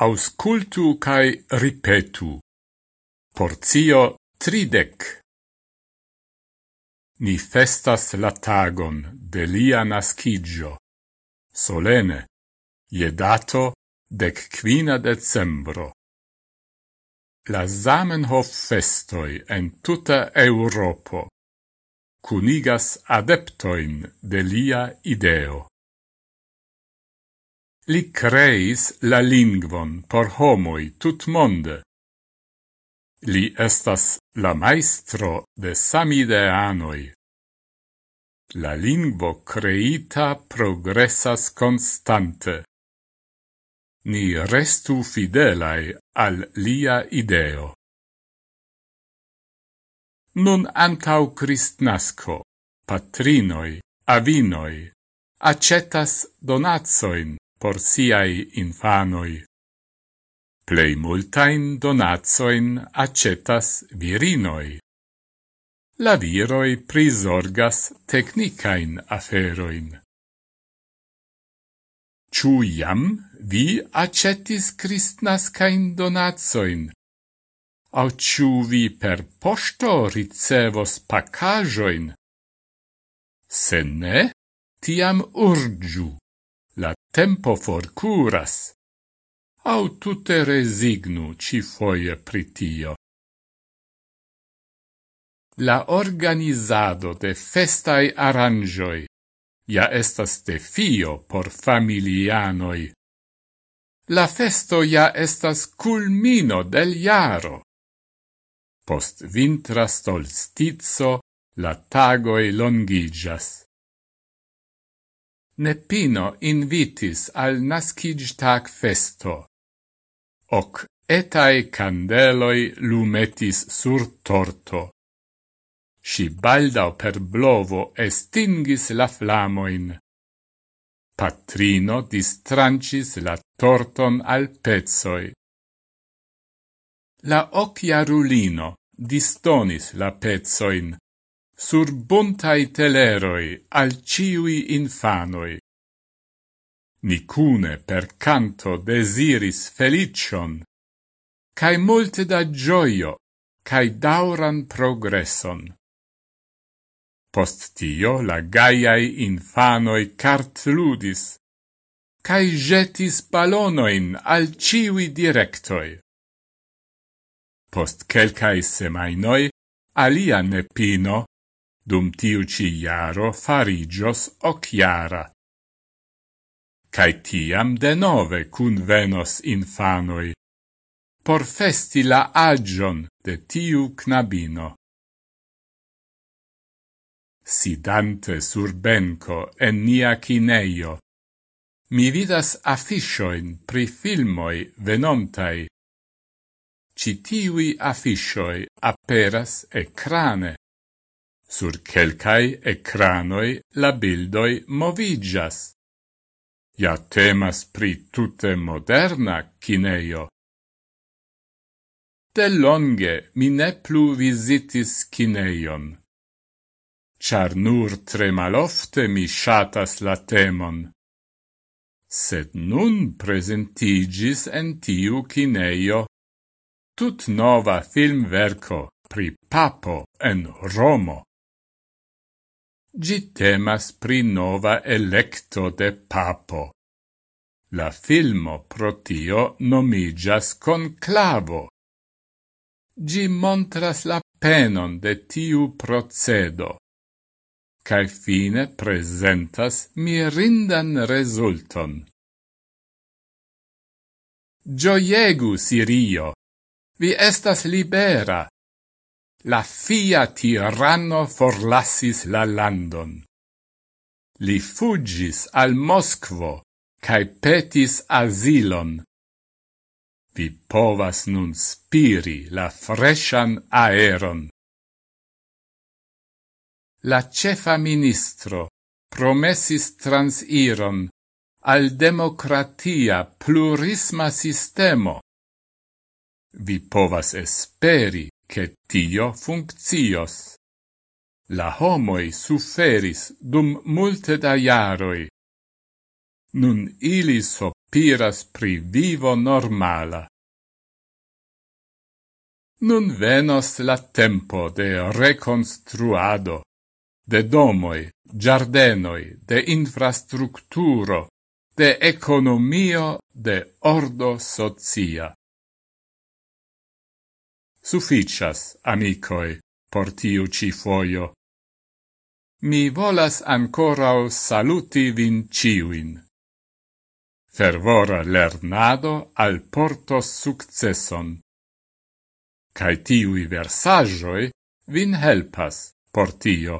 auscultu cae ripetu. Porzio tridec. Ni festas la tagon de lia nascigio, solene, ie dato dec quina decembro. La Zamenhof festoi en tuta Europo cunigas adeptoin de lia ideo. Li creis la lingvon por homoi tutmonde. Li estas la maestro de samideanoi. La lingvo creita progressas constante. Ni restu fidelai al lia ideo. Nun antau Christnasco, patrinoi, avinoi, accetas donatsoin por siai infanoi. Plei multain donatsoin accetas virinoi. La viroi prisorgas technicain aferoin. Ciu iam vi accetis cristnascain donatsoin? Au ciu vi per posto ricevos pacajoin? Se ne, tiam urgiu la tempo forcuras. Au tutte resignu ci foie pritio. La organizado de festai aranjoi ja estas defio por familianoi. La festo ja estas culmino del jaro. Post vintra stolstizo la tagoi longigas. Nepino invitis al nascigtag festo. Oc etae candeloi lumetis sur torto. Si baldau per blovo estingis la flamoin. Patrino distrancis la torton al pezzoi. La occhiarulino distonis la pezzoin, sur buntai teleroi al ciui infanoi. Nicune per canto desiris felicion, cae multe da gioio, cae dauran progresson. Post tio la gaiai infanoi cart ludis, cae jetis balonoin al ciui directoi. Post quelcae semainoi, alia nepino, dum tiu ci iaro farigios ociara. Cai tiam de nove cun venos infanoi, por festi la agion de tiu knabino. Sidante sur benco en nia cineio, mi vidas afficcioin pri filmoi venontai. Citiui afficcioi aperas ecrane. Sur quelcae ecranoi la bildoi movigas. Ja temas pri tutte moderna cineio. De longe mi ne plu visitis cineion. Char nur tre malofte mi shatas la temon. Sed nun presentigis en tiu cineio tut nova film verco pri papo en Romo. Gi temas pri nova electo de papo. La filmo protio nomigas conclavo. Gi montras la penon de tiu procedo cae fine presentas mirindan resulton. Gioiegu, Sirio, vi estas libera, La fia tiranno forlassis la landon. Li fugis al Moskvo, cae petis asilon. Vi povas nun spiri la freshan aeron. La cefa ministro promesis transiron al democratia plurisma sistemo. Vi povas esperi che tio funccios. La homoi suferis dum multe da iaroi. Nun ili sopiras pri vivo normala. Nun venos la tempo de reconstruado, de domoi, giardenoi, de infrastructuro, de economio, de ordo socia sufficias, amicoi, por tiu ci foio. Mi volas ancorau saluti vin ciuin. Fervora lernado al portos successon. Cai tiui versajoi vin helpas por tio.